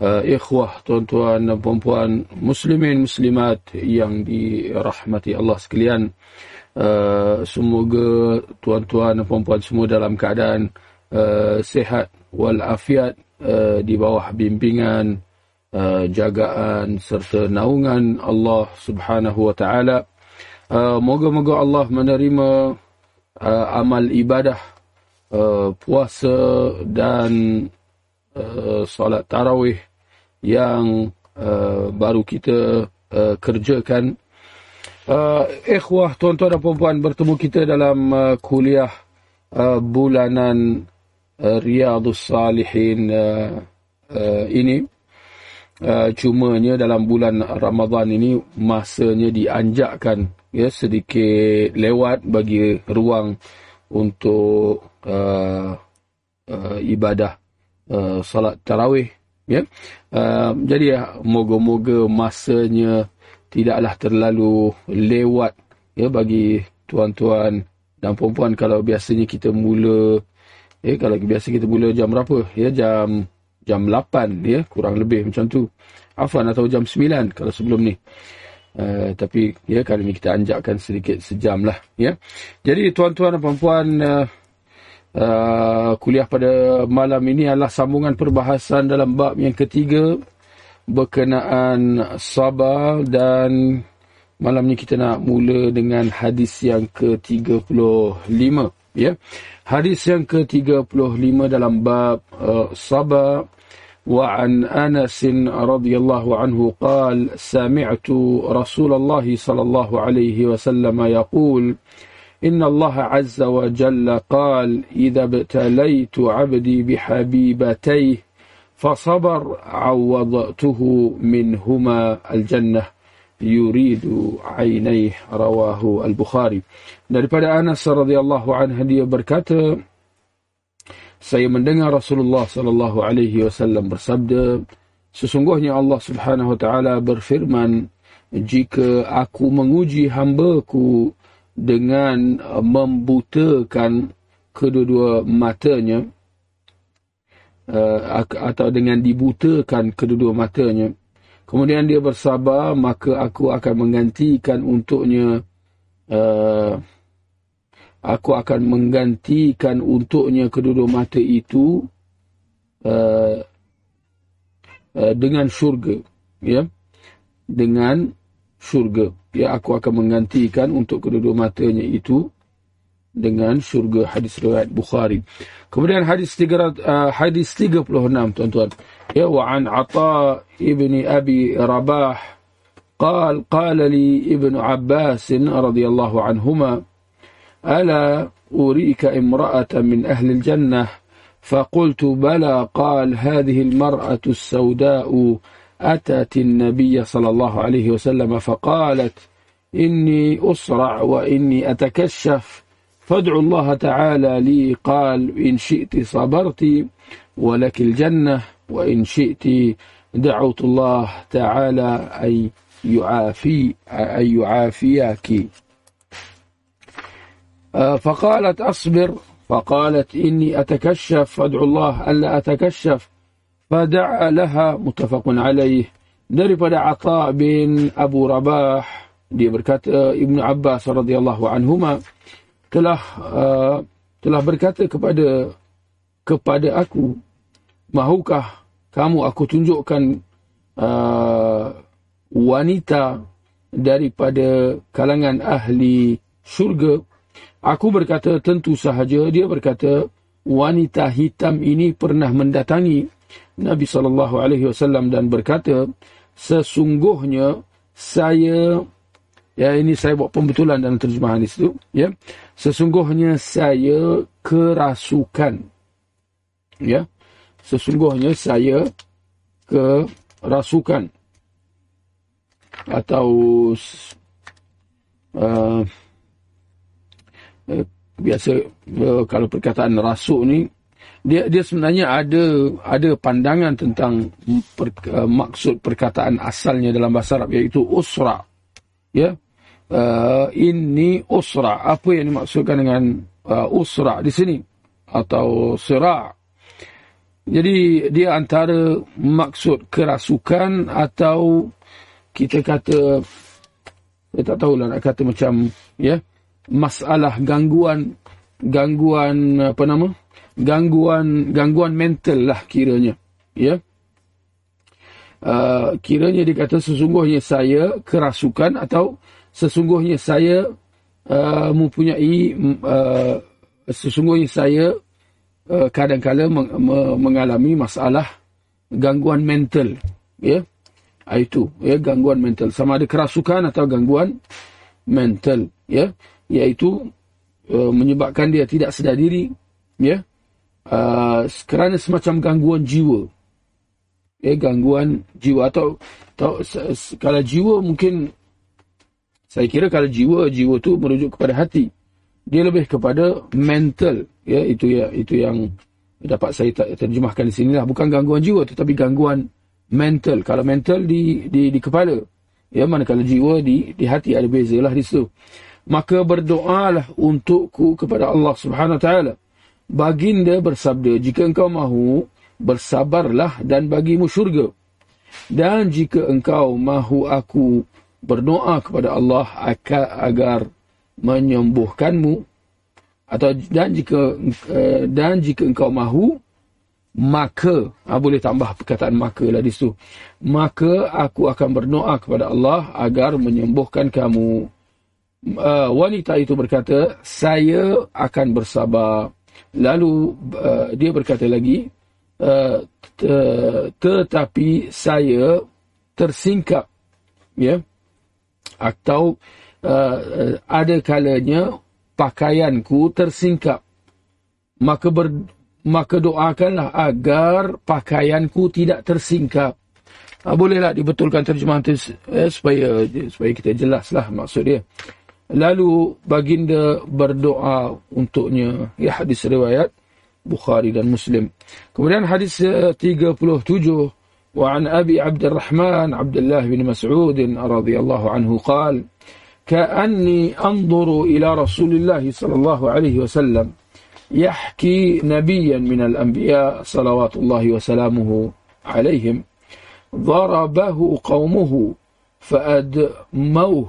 uh, ikhwah, tuan-tuan dan puan-puan, muslimin, muslimat yang dirahmati Allah sekalian. Uh, semoga tuan-tuan dan puan-puan semua dalam keadaan uh, sehat walafiat uh, di bawah bimbingan, uh, jagaan serta naungan Allah subhanahu wa ta'ala. Uh, moga-moga Allah menerima uh, amal ibadah, uh, puasa dan uh, solat tarawih yang uh, baru kita uh, kerjakan. Uh, ikhwah, tuan-tuan dan puan-puan, bertemu kita dalam uh, kuliah uh, bulanan uh, Riyadus Salihin uh, uh, ini. Uh, cumanya dalam bulan Ramadhan ini masanya dianjakkan ya sedikit lewat bagi ruang untuk uh, uh, ibadah uh, salat tarawih ya. Uh, jadi ya moga-moga masanya tidaklah terlalu lewat ya bagi tuan-tuan dan puan-puan. Kalau biasanya kita mula ya kalau biasa kita mula jam berapa? Ya jam jam 8 ya kurang lebih macam tu. Afan atau jam 9 kalau sebelum ni. Uh, tapi ya kali ini kita anjakkan sedikit sejam lah ya. Jadi tuan-tuan dan puan-puan uh, Uh, kuliah pada malam ini adalah sambungan perbahasan dalam bab yang ketiga berkenaan sabar dan malam ni kita nak mula dengan hadis yang ke-35 ya. Hadis yang ke-35 dalam bab uh, sabar. Wa an Anas radhiyallahu anhu qala sami'tu Rasulullah sallallahu alaihi wasallam yaqul إن الله عز وجل قال إذا ابتليت عبدي بحبيبتيه فصبر عوضته منهما الجنة يريد عينيه رواه البخاري daripada Anas radhiyallahu anhu dia berkata saya mendengar Rasulullah sallallahu alaihi wasallam bersabda sesungguhnya Allah Subhanahu wa taala berfirman jika aku menguji hamba-Ku dengan uh, membutakan kedua-dua matanya uh, atau dengan dibutakan kedua-dua matanya. Kemudian dia bersabar maka aku akan menggantikan untuknya uh, aku akan menggantikan untuknya kedua-dua mata itu dengan syurga ya. Dengan syurga ya aku akan menggantikan untuk kedua-dua matanya itu dengan syurga hadis riwayat Bukhari. Kemudian hadis 3 uh, hadis 36 tuan-tuan. Ya wa an Ata ibni Abi Rabah قال قال لي ابن عباس رضي الله عنهما ألا أريك امرأة من أهل الجنة فقلت بلى قال هذه المرأة السوداء أتت النبي صلى الله عليه وسلم فقالت إني أسرع وإني أتكشف. فادعوا الله تعالى لي قال إن شئت صبرت ولك الجنة وإن شئت دعوت الله تعالى أن يعافي أن يعافيك فقالت أصبر. فقالت إني أتكشف. فادعوا الله ألا أتكشف. fada'a laha mutafakun alaih daripada Atta bin Abu Rabah dia berkata Ibnu Abbas radhiyallahu anhuma telah uh, telah berkata kepada kepada aku mahukah kamu aku tunjukkan uh, wanita daripada kalangan ahli syurga? Aku berkata tentu sahaja. Dia berkata wanita hitam ini pernah mendatangi Nabi sallallahu alaihi wasallam dan berkata sesungguhnya saya ya ini saya buat pembetulan dalam terjemahan itu ya. Sesungguhnya saya kerasukan ya. Sesungguhnya saya kerasukan atau uh, uh, biasa uh, kalau perkataan rasuk ni dia dia sebenarnya ada ada pandangan tentang per, uh, maksud perkataan asalnya dalam bahasa Arab iaitu usra ya. Uh, ini usra. Apa yang dimaksudkan dengan uh, usra di sini? Atau sira. Jadi dia antara maksud kerasukan atau kita kata saya tak tahulah nak kata macam ya masalah gangguan gangguan apa nama gangguan gangguan mental lah kiranya ya. Uh, kiranya dikata sesungguhnya saya kerasukan atau sesungguhnya saya uh, mempunyai uh, sesungguhnya saya uh, kadang-kala meng mengalami masalah gangguan mental ya. Itu ya gangguan mental. Sama ada kerasukan atau gangguan mental ya. Iaitu uh, menyebabkan dia tidak sedar diri ya uh, kerana semacam gangguan jiwa. Ya gangguan jiwa atau, atau kalau jiwa mungkin saya kira kalau jiwa jiwa tu merujuk kepada hati. Dia lebih kepada mental. Ya itu ya itu yang dapat saya terjemahkan di sini lah. Bukan gangguan jiwa tetapi gangguan mental. Kalau mental di di di kepala ya manakala jiwa di di hati ada bezalah di situ. Maka berdoalah untukku kepada Allah Subhanahu taala baginda bersabda jika engkau mahu bersabarlah dan bagimu syurga. Dan jika engkau mahu aku berdoa kepada Allah agar menyembuhkanmu atau dan jika uh, dan jika engkau mahu maka uh, boleh tambah perkataan maka lah di situ. Maka aku akan berdoa kepada Allah agar menyembuhkan kamu. Uh, wanita itu berkata saya akan bersabar lalu uh, dia berkata lagi uh, tetapi saya tersingkap ya atau uh, ada kalanya pakaianku tersingkap. Maka ber, maka doakanlah agar pakaianku tidak tersingkap. Uh, bolehlah dibetulkan terjemahan itu eh, supaya supaya kita jelaslah maksud dia lalu baginda berdoa untuknya. Ya hadis riwayat Bukhari dan Muslim. Kemudian hadis 37 وعن أبي عبد الرحمن عبد الله بن مسعود رضي الله عنه قال كأني أنظر إلى رسول الله صلى الله عليه وسلم يحكي نبيا من الأنبياء صلوات الله وسلامه عليهم ضربه قومه فأدموه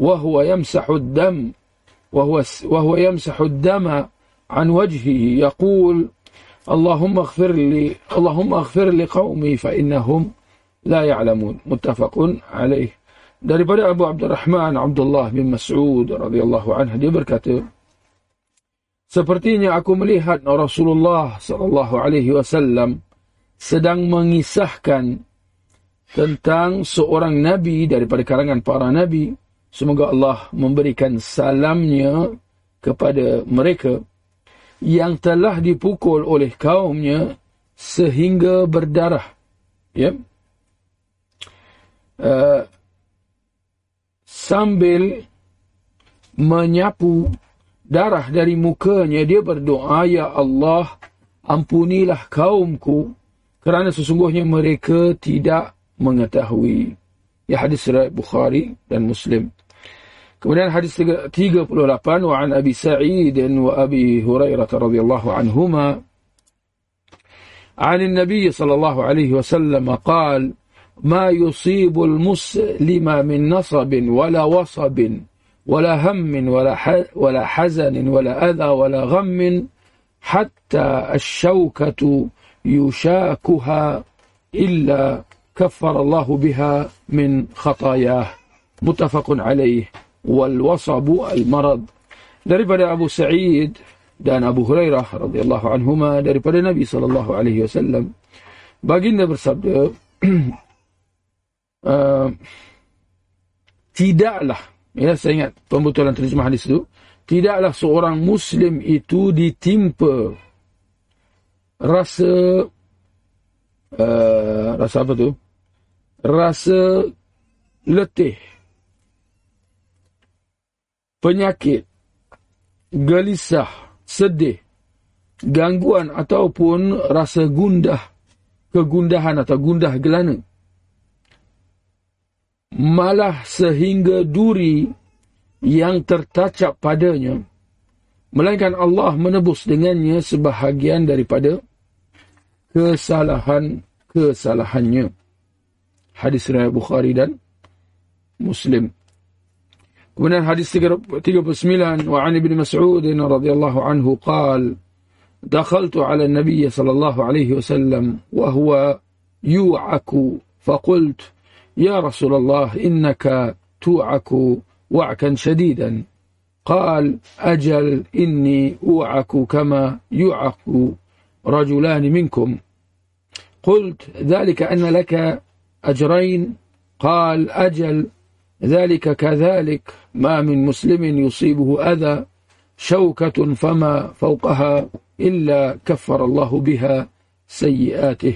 وهو يمسح الدم وهو, وهو يمسح الدم عن وجهه يقول اللهم اغفر لي اللهم اغفر لقومي فإنهم لا يعلمون متفق عليه daripada Abu Abdurrahman Abdullah bin Mas'ud radhiyallahu anhu dia berkata Sepertinya aku melihat Rasulullah sallallahu alaihi wasallam sedang mengisahkan tentang seorang nabi daripada kalangan para nabi semoga Allah memberikan salamnya kepada mereka yang telah dipukul oleh kaumnya sehingga berdarah. Ya. Uh, sambil menyapu darah dari mukanya dia berdoa ya Allah ampunilah kaumku kerana sesungguhnya mereka tidak mengetahui. Ya hadis Bukhari dan Muslim kemudian hadis 38 wa an Abi Sa'id wa Abi Hurairah radhiyallahu anhuma. عن النبي صلى الله عليه وسلم قال ما يصيب المسلم من نصب ولا وصب ولا هم ولا ولا حزن ولا أذى ولا غم حتى الشوكة يشاكها إلا كفر الله بها من خطاياه متفق عليه والوصب المرض. Daripada Abu Sa'id dan Abu Hurairah radhiyallahu anhuma daripada Nabi sallallahu alaihi wasallam baginda bersabda uh, tidaklah ya saya ingat pembetulan terjemah hadis itu tidaklah seorang muslim itu ditimpa rasa uh, rasa apa tu? Rasa letih penyakit, gelisah, sedih, gangguan ataupun rasa gundah, kegundahan atau gundah gelana. Malah sehingga duri yang tertacap padanya, melainkan Allah menebus dengannya sebahagian daripada kesalahan-kesalahannya. Hadis riwayat Bukhari dan Muslim. Kemudian hadis 39 wa an ibn Mas'ud radhiyallahu anhu qal دخلت على النبي صلى الله عليه وسلم وهو يوعك فقلت يا رسول الله إنك توعك وعكا شديدا قال أجل إني أوعك كما يوعك رجلان منكم قلت ذلك أن لك أجرين قال أجل ذلك كذلك. ما من مسلم يصيبه أذى شوكة فما فوقها إلا كفر الله بها سيئاته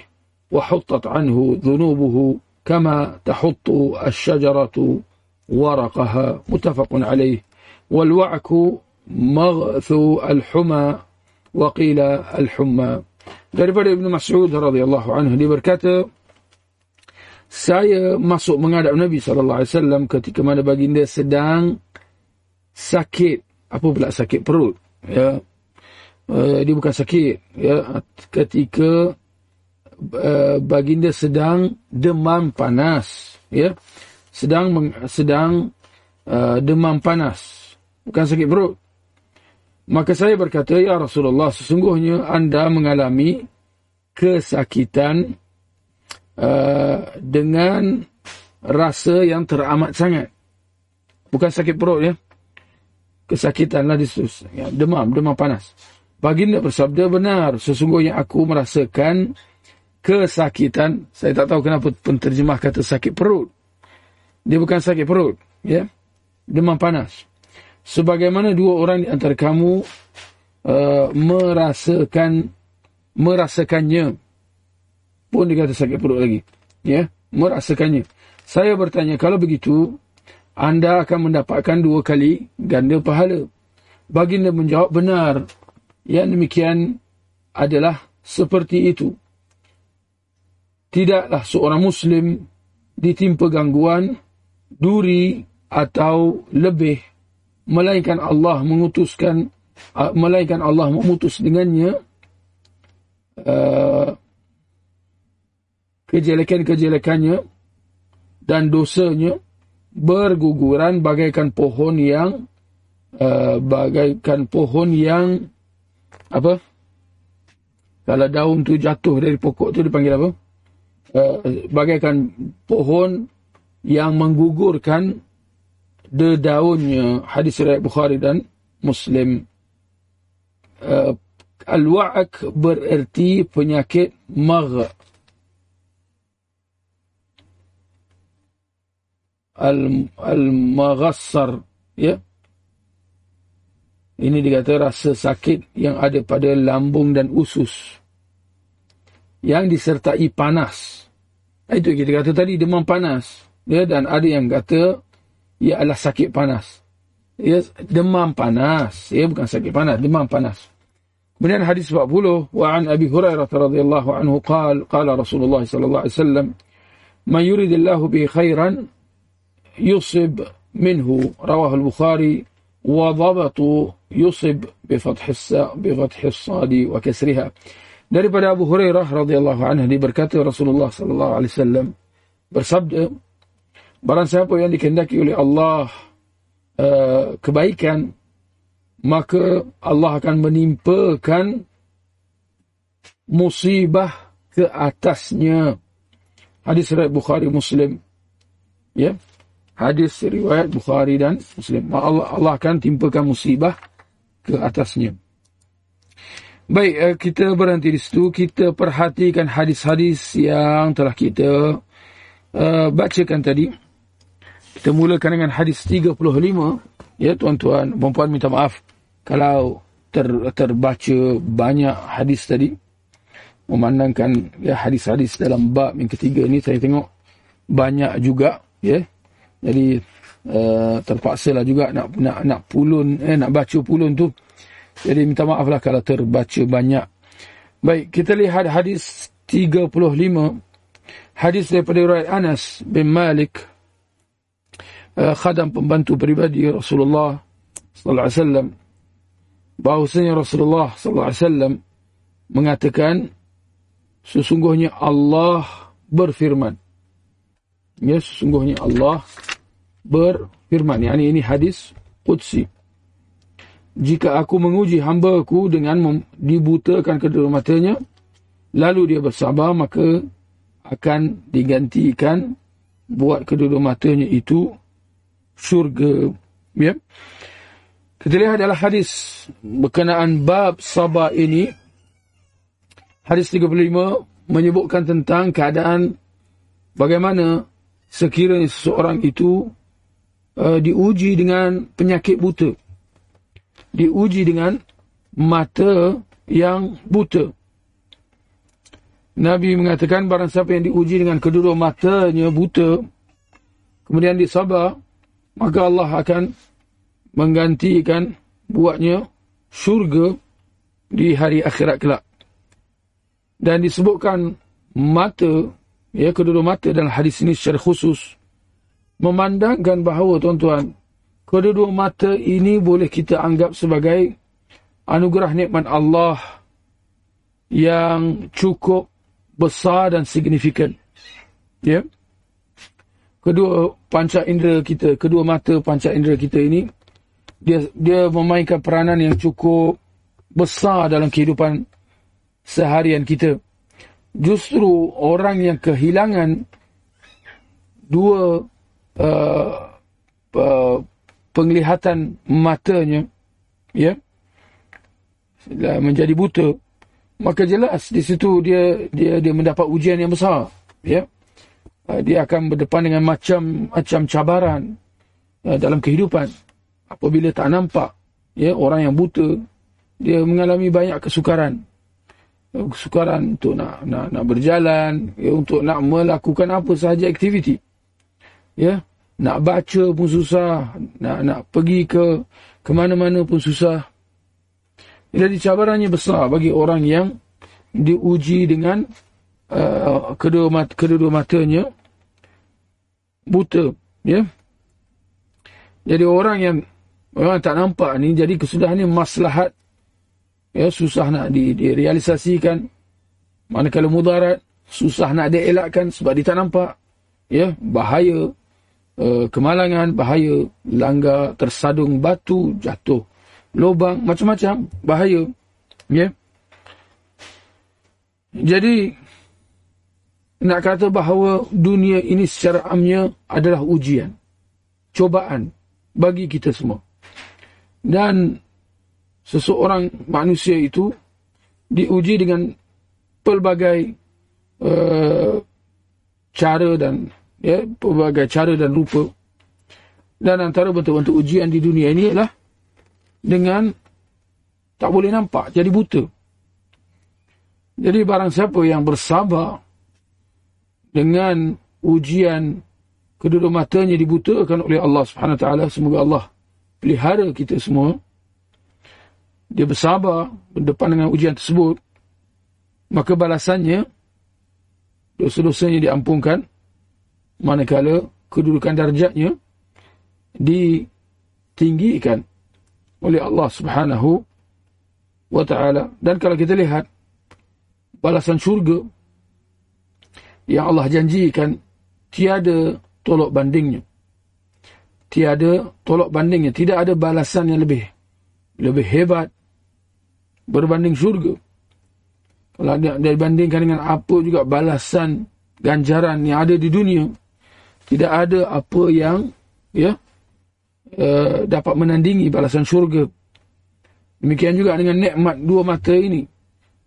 وحطت عنه ذنوبه كما تحط الشجرة ورقها. متفق عليه. والوعك مغث الحمى وقيل الحمى. daripada Ibn Mas'ud radhiyallahu anhu dia berkata saya masuk menghadap Nabi wasallam ketika mana baginda sedang sakit. Apa pula sakit perut? Ya. Uh, dia bukan sakit ya. Ketika uh, baginda sedang demam panas ya. Sedang sedang uh, demam panas. Bukan sakit perut. Maka saya berkata ya Rasulullah sesungguhnya anda mengalami kesakitan uh, dengan rasa yang teramat sangat. Bukan sakit perut ya. Kesakitan lah disus. Ya, demam, demam panas. Baginda bersabda benar. Sesungguhnya aku merasakan kesakitan. Saya tak tahu kenapa penterjemah kata sakit perut. Dia bukan sakit perut. Ya. Demam panas. Sebagaimana dua orang di antara kamu uh, merasakan merasakannya pun dia kata sakit perut lagi. Ya, merasakannya. Saya bertanya, kalau begitu, anda akan mendapatkan dua kali ganda pahala. Baginda menjawab benar. Yang demikian adalah seperti itu. Tidaklah seorang Muslim ditimpa gangguan, duri atau lebih. Melainkan Allah mengutuskan, melainkan Allah memutus dengannya uh, kejelekan-kejelekannya dan dosanya berguguran bagaikan pohon yang uh, bagaikan pohon yang apa? Kalau daun tu jatuh dari pokok tu dipanggil apa? Uh, bagaikan pohon yang menggugurkan daunnya. Hadis riwayat Bukhari dan Muslim. Uh, al-wa'ak bererti penyakit magh al-maghassar ya. Ini dikata rasa sakit yang ada pada lambung dan usus yang disertai panas. Itu kita kata tadi demam panas ya dan ada yang kata ia adalah sakit panas. Ya demam panas ya bukan sakit panas demam panas. Kemudian hadis 40 wa an abi hurairah radhiyallahu anhu qala qala rasulullah sallallahu alaihi wasallam man yuridillahu bi khairan يصب منه رواه البخاري وضبط يصب بفتح بفتح الصاد وكسرها daripada Abu Hurairah radhiyallahu anhu diberkati Rasulullah sallallahu alaihi wasallam bersabda barang siapa yang dikehendaki oleh Allah uh, kebaikan maka Allah akan menimpakan musibah ke atasnya hadis riwayat Bukhari Muslim ya yeah hadis riwayat Bukhari dan Muslim. Allah, Allah akan timpakan musibah ke atasnya. Baik, eh, kita berhenti di situ. Kita perhatikan hadis-hadis yang telah kita uh, bacakan tadi. Kita mulakan dengan hadis 35. Ya, tuan-tuan, puan-puan minta maaf kalau ter, terbaca banyak hadis tadi. Memandangkan ya, hadis-hadis dalam bab yang ketiga ni saya tengok banyak juga. Ya, Jadi uh, terpaksa lah juga nak nak nak pulun eh nak baca pulun tu. Jadi minta maaf lah kalau terbaca banyak. Baik, kita lihat hadis 35. Hadis daripada riwayat Anas bin Malik uh, khadam pembantu peribadi Rasulullah sallallahu alaihi wasallam bahwasanya Rasulullah sallallahu alaihi wasallam mengatakan sesungguhnya Allah berfirman ya sesungguhnya Allah berfirman. Yakni ini hadis qudsi. Jika aku menguji hamba-ku dengan dibutakan kedua matanya lalu dia bersabar maka akan digantikan buat kedua matanya itu syurga. Ya. Kita lihat adalah hadis berkenaan bab sabar ini. Hadis 35 menyebutkan tentang keadaan bagaimana sekiranya seseorang itu uh, diuji dengan penyakit buta. Diuji dengan mata yang buta. Nabi mengatakan barang siapa yang diuji dengan kedua matanya buta, kemudian disabar, maka Allah akan menggantikan buatnya syurga di hari akhirat kelak. Dan disebutkan mata, ya kedua mata dalam hadis ini secara khusus, memandangkan bahawa tuan-tuan, kedua-dua mata ini boleh kita anggap sebagai anugerah nikmat Allah yang cukup besar dan signifikan. Ya. Kedua panca indera kita, kedua mata panca indera kita ini dia dia memainkan peranan yang cukup besar dalam kehidupan seharian kita. Justru orang yang kehilangan dua Uh, uh, penglihatan matanya ya menjadi buta maka jelas di situ dia dia dia mendapat ujian yang besar ya. Uh, dia akan berdepan dengan macam macam cabaran uh, dalam kehidupan. Apabila tak nampak ya orang yang buta dia mengalami banyak kesukaran. Kesukaran untuk nak nak nak berjalan ya, untuk nak melakukan apa sahaja aktiviti ya? Nak baca pun susah. Nak nak pergi ke ke mana-mana pun susah. Jadi cabarannya besar bagi orang yang diuji dengan uh, kedua mat kedua matanya. Buta ya? Jadi orang yang orang tak nampak ni jadi kesudahan ni maslahat. Ya susah nak di, direalisasikan. Manakala mudarat susah nak dielakkan sebab dia tak nampak. Ya bahaya uh, kemalangan, bahaya, langgar, tersadung batu, jatuh, lubang, macam-macam, bahaya. Ya. Yeah. Jadi, nak kata bahawa dunia ini secara amnya adalah ujian, cobaan bagi kita semua. Dan seseorang manusia itu diuji dengan pelbagai uh, cara dan ya, pelbagai cara dan rupa. Dan antara bentuk-bentuk ujian di dunia ini adalah dengan tak boleh nampak, jadi buta. Jadi barang siapa yang bersabar dengan ujian kedua matanya dibutakan oleh Allah Subhanahu taala, semoga Allah pelihara kita semua. Dia bersabar berdepan dengan ujian tersebut, maka balasannya dosa-dosanya diampunkan manakala kedudukan darjatnya ditinggikan oleh Allah Subhanahu wa taala. Dan kalau kita lihat balasan syurga yang Allah janjikan tiada tolok bandingnya. Tiada tolok bandingnya. Tidak ada balasan yang lebih lebih hebat berbanding syurga. Kalau dibandingkan dengan apa juga balasan ganjaran yang ada di dunia tidak ada apa yang ya uh, dapat menandingi balasan syurga. Demikian juga dengan nikmat dua mata ini.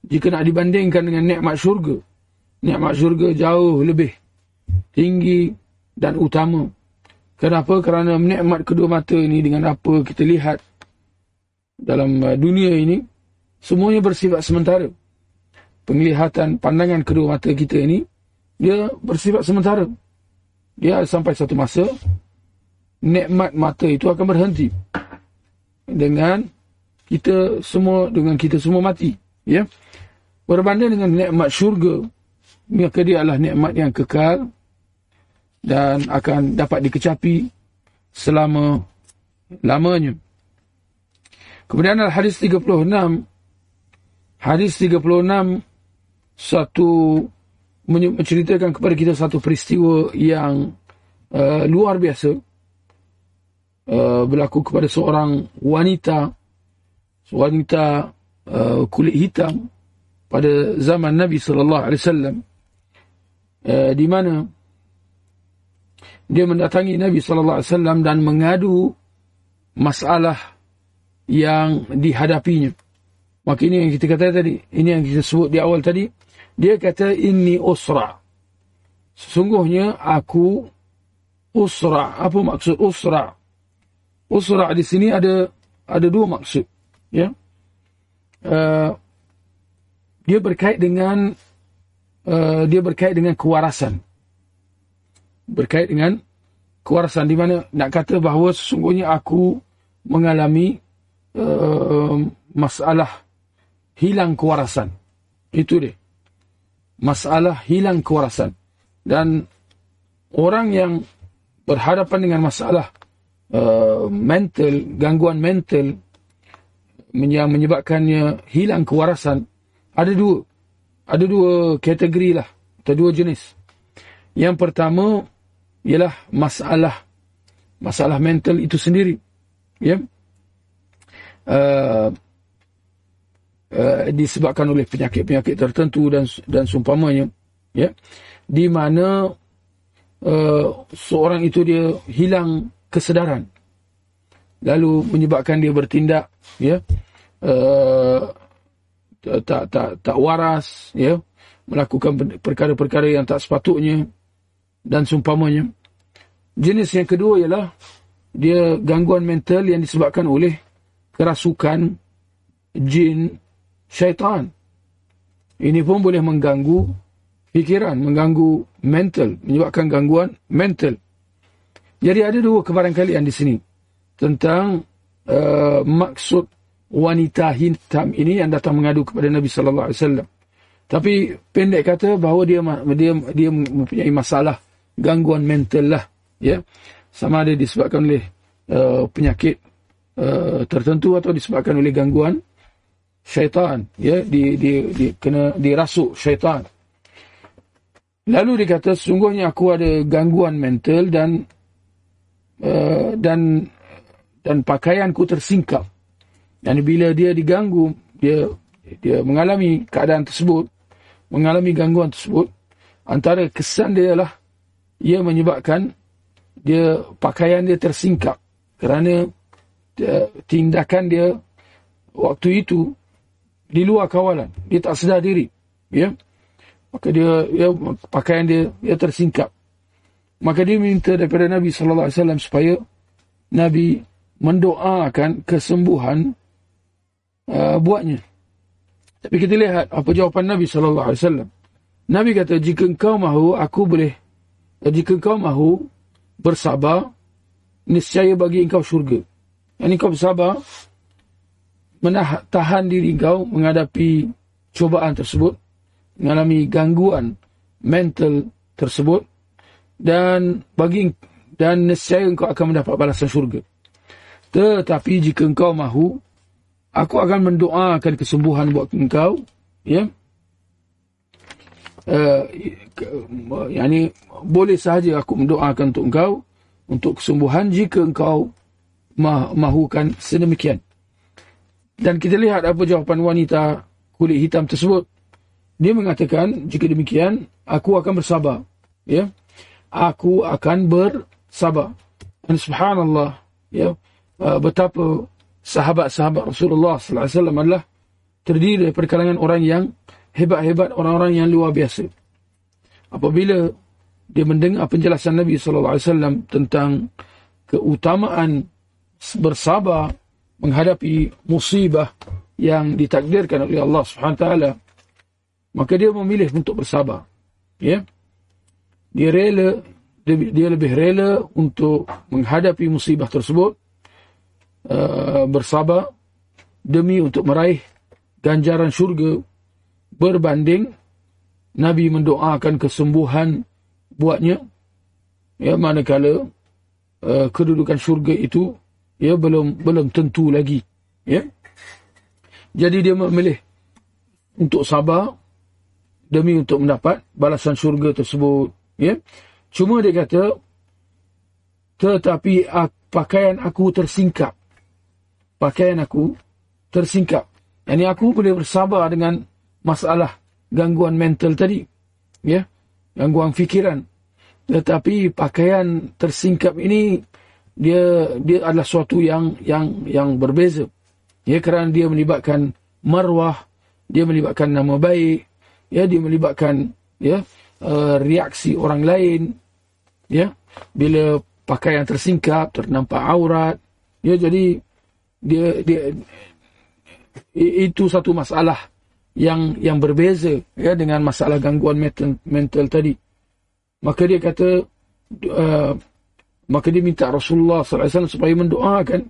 Jika nak dibandingkan dengan nikmat syurga, nikmat syurga jauh lebih tinggi dan utama. Kenapa? Kerana nikmat kedua mata ini dengan apa kita lihat dalam uh, dunia ini, semuanya bersifat sementara. Penglihatan pandangan kedua mata kita ini, dia bersifat sementara dia sampai satu masa nikmat mata itu akan berhenti. Dengan kita semua dengan kita semua mati ya. Berbanding dengan nikmat syurga maka dia adalah nikmat yang kekal dan akan dapat dikecapi selama lamanya. Kemudian al hadis 36 hadis 36 satu menceritakan kepada kita satu peristiwa yang uh, luar biasa. Uh, berlaku kepada seorang wanita. Wanita uh, kulit hitam pada zaman Nabi sallallahu alaihi wasallam. Di mana dia mendatangi Nabi sallallahu alaihi wasallam dan mengadu masalah yang dihadapinya. Maka ini yang kita kata tadi, ini yang kita sebut di awal tadi, dia kata ini usra. Sesungguhnya aku usra. Apa maksud usra? Usra di sini ada ada dua maksud. Ya. Uh, dia berkait dengan uh, dia berkait dengan kewarasan. Berkait dengan kewarasan di mana nak kata bahawa sesungguhnya aku mengalami uh, masalah hilang kewarasan. Itu dia. Masalah hilang kewarasan. Dan orang yang berhadapan dengan masalah uh, mental, gangguan mental yang menyebabkannya hilang kewarasan, ada dua. Ada dua kategori lah. Atau dua jenis. Yang pertama ialah masalah masalah mental itu sendiri. Ya. Uh, uh, disebabkan oleh penyakit-penyakit tertentu dan dan seumpamanya. Ya. Di mana uh, seorang itu dia hilang kesedaran. Lalu menyebabkan dia bertindak. Ya. Uh, tak tak tak waras ya melakukan perkara-perkara yang tak sepatutnya dan seumpamanya jenis yang kedua ialah dia gangguan mental yang disebabkan oleh kerasukan jin syaitan ini pun boleh mengganggu fikiran mengganggu mental menyebabkan gangguan mental jadi ada dua kebarangkalian di sini tentang uh, maksud wanita hitam ini yang datang mengadu kepada Nabi sallallahu alaihi wasallam. Tapi pendek kata bahawa dia dia dia mempunyai masalah gangguan mental lah, ya. Sama ada disebabkan oleh uh, penyakit uh, tertentu atau disebabkan oleh gangguan syaitan, ya, di di di kena dirasuk syaitan. Lalu dia kata sungguhnya aku ada gangguan mental dan uh, dan dan pakaianku tersingkap. Dan bila dia diganggu, dia dia mengalami keadaan tersebut, mengalami gangguan tersebut, antara kesan dia adalah ia menyebabkan dia pakaian dia tersingkap kerana dia, tindakan dia waktu itu di luar kawalan, dia tak sedar diri, ya. Maka dia, ya, pakaian dia, dia tersingkap. Maka dia minta daripada Nabi sallallahu alaihi wasallam supaya Nabi mendoakan kesembuhan uh, buatnya. Tapi kita lihat apa jawapan Nabi sallallahu alaihi wasallam. Nabi kata jika engkau mahu aku boleh uh, jika engkau mahu bersabar niscaya bagi engkau syurga. Yang engkau bersabar menahan diri engkau menghadapi cubaan tersebut, mengalami gangguan mental tersebut dan bagi dan niscaya engkau akan mendapat balasan syurga. Tetapi jika engkau mahu aku akan mendoakan kesembuhan buat engkau ya uh, yani boleh sahaja aku mendoakan untuk engkau untuk kesembuhan jika engkau mah mahukan sedemikian dan kita lihat apa jawapan wanita kulit hitam tersebut. Dia mengatakan jika demikian aku akan bersabar ya. Aku akan bersabar. Dan subhanallah ya. Uh, betapa sahabat-sahabat Rasulullah wasallam adalah terdiri dari kalangan orang yang hebat-hebat, orang-orang yang luar biasa. Apabila dia mendengar penjelasan Nabi wasallam tentang keutamaan bersabar menghadapi musibah yang ditakdirkan oleh Allah Subhanahu taala, maka dia memilih untuk bersabar. Ya. Dia rela dia, lebih rela untuk menghadapi musibah tersebut uh, bersabar demi untuk meraih ganjaran syurga berbanding Nabi mendoakan kesembuhan buatnya ya manakala uh, kedudukan syurga itu ya belum belum tentu lagi ya jadi dia memilih untuk sabar demi untuk mendapat balasan syurga tersebut ya cuma dia kata tetapi pakaian aku tersingkap pakaian aku tersingkap Ini aku boleh bersabar dengan masalah gangguan mental tadi. Ya. Gangguan fikiran. Tetapi pakaian tersingkap ini dia dia adalah suatu yang yang yang berbeza. Ya kerana dia melibatkan marwah, dia melibatkan nama baik, ya dia melibatkan ya uh, reaksi orang lain. Ya. Bila pakaian tersingkap, ternampak aurat, ya jadi dia dia itu satu masalah yang yang berbeza ya dengan masalah gangguan mental, mental tadi. Maka dia kata uh, maka dia minta Rasulullah SAW supaya mendoakan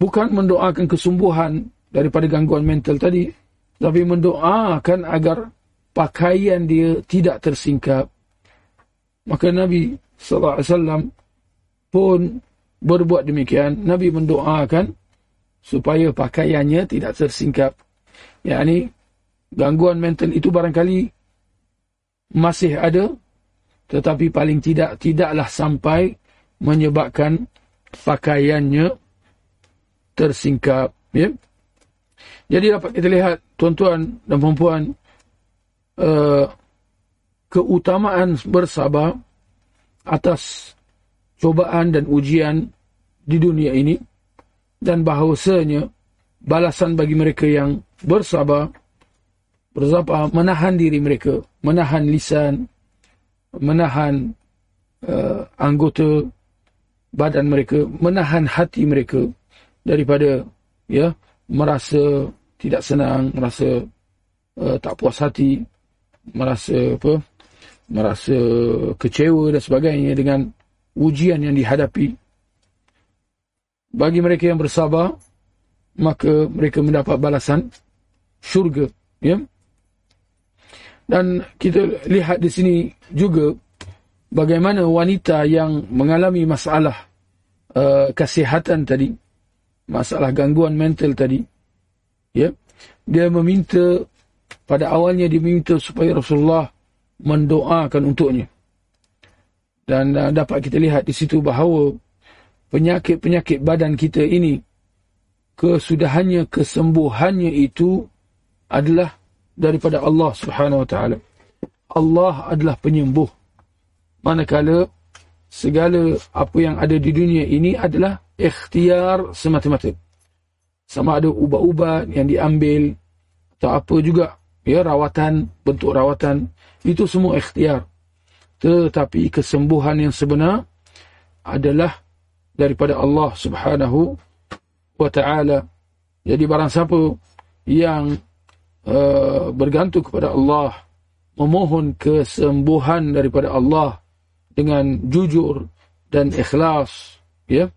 bukan mendoakan kesembuhan daripada gangguan mental tadi tapi mendoakan agar pakaian dia tidak tersingkap. Maka Nabi SAW pun berbuat demikian. Nabi mendoakan supaya pakaiannya tidak tersingkap yakni gangguan mental itu barangkali masih ada tetapi paling tidak tidaklah sampai menyebabkan pakaiannya tersingkap ya. Jadi dapat kita lihat tuan-tuan dan puan-puan uh, keutamaan bersabar atas cobaan dan ujian di dunia ini dan bahawasanya balasan bagi mereka yang bersabar bersabar menahan diri mereka menahan lisan menahan uh, anggota badan mereka menahan hati mereka daripada ya merasa tidak senang merasa uh, tak puas hati merasa apa merasa kecewa dan sebagainya dengan ujian yang dihadapi. Bagi mereka yang bersabar maka mereka mendapat balasan syurga ya dan kita lihat di sini juga bagaimana wanita yang mengalami masalah uh, kesihatan tadi masalah gangguan mental tadi ya. Dia meminta pada awalnya dia meminta supaya Rasulullah mendoakan untuknya. Dan uh, dapat kita lihat di situ bahawa penyakit-penyakit badan kita ini kesudahannya, kesembuhannya itu adalah daripada Allah Subhanahu Wa Taala. Allah adalah penyembuh. Manakala segala apa yang ada di dunia ini adalah ikhtiar semata-mata. Sama ada ubat-ubat yang diambil atau apa juga ya rawatan, bentuk rawatan itu semua ikhtiar. Tetapi kesembuhan yang sebenar adalah daripada Allah Subhanahu wa taala. Jadi barang siapa yang uh, bergantung kepada Allah, memohon kesembuhan daripada Allah dengan jujur dan ikhlas, ya.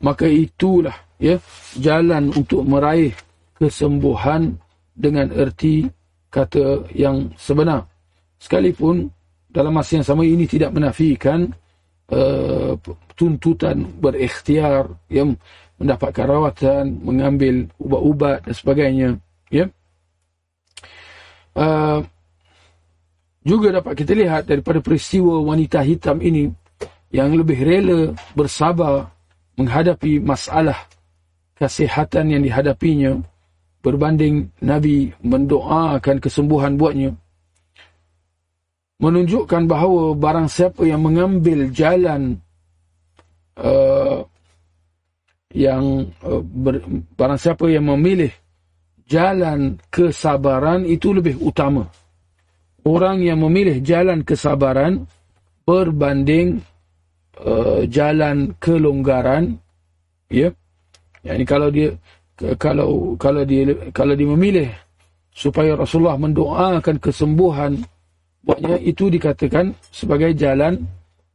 Maka itulah ya jalan untuk meraih kesembuhan dengan erti kata yang sebenar. Sekalipun dalam masa yang sama ini tidak menafikan uh, tuntutan berikhtiar yang mendapatkan rawatan, mengambil ubat-ubat dan sebagainya. Ya. Uh, juga dapat kita lihat daripada peristiwa wanita hitam ini yang lebih rela bersabar menghadapi masalah kesihatan yang dihadapinya berbanding Nabi mendoakan kesembuhan buatnya menunjukkan bahawa barang siapa yang mengambil jalan uh, yang uh, ber, barang siapa yang memilih jalan kesabaran itu lebih utama. Orang yang memilih jalan kesabaran berbanding uh, jalan kelonggaran, ya. Yani kalau dia kalau kalau dia kalau dia memilih supaya Rasulullah mendoakan kesembuhan Buatnya itu dikatakan sebagai jalan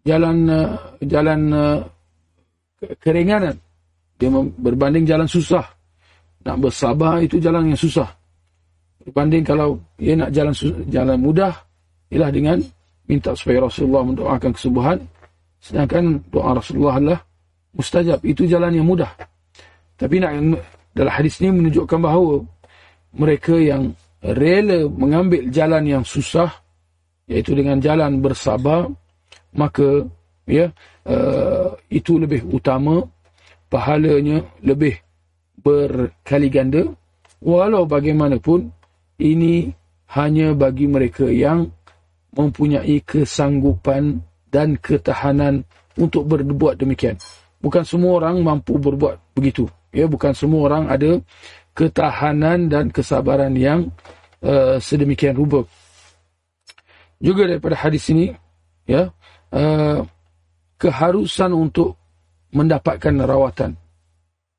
jalan uh, jalan uh, keringanan. Dia berbanding jalan susah. Nak bersabar itu jalan yang susah. Berbanding kalau ia nak jalan jalan mudah, ialah dengan minta supaya Rasulullah mendoakan kesubuhan. Sedangkan doa Rasulullah adalah mustajab. Itu jalan yang mudah. Tapi nak dalam hadis ini menunjukkan bahawa mereka yang rela mengambil jalan yang susah, iaitu dengan jalan bersabar, maka ya uh, itu lebih utama pahalanya lebih berkali ganda. Walau bagaimanapun ini hanya bagi mereka yang mempunyai kesanggupan dan ketahanan untuk berbuat demikian. Bukan semua orang mampu berbuat begitu. Ya bukan semua orang ada ketahanan dan kesabaran yang uh, sedemikian rupa. Juga daripada hadis ini ya uh, keharusan untuk mendapatkan rawatan.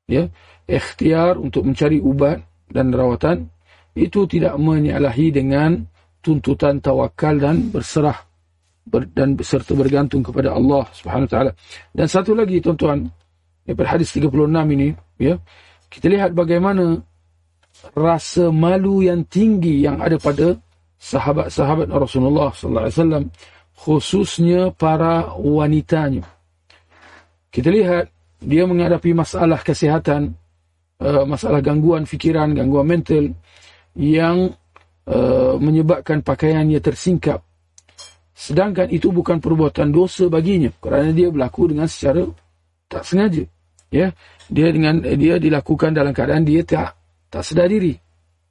Ya, ikhtiar untuk mencari ubat dan rawatan itu tidak menyalahi dengan tuntutan tawakal dan berserah ber, dan serta bergantung kepada Allah Subhanahu taala. Dan satu lagi tuan-tuan, daripada hadis 36 ini, ya. Kita lihat bagaimana rasa malu yang tinggi yang ada pada sahabat-sahabat Rasulullah sallallahu alaihi wasallam khususnya para wanitanya. Kita lihat dia menghadapi masalah kesihatan, uh, masalah gangguan fikiran, gangguan mental yang uh, menyebabkan pakaiannya tersingkap. Sedangkan itu bukan perbuatan dosa baginya kerana dia berlaku dengan secara tak sengaja. Ya, dia dengan dia dilakukan dalam keadaan dia tak tak sedar diri.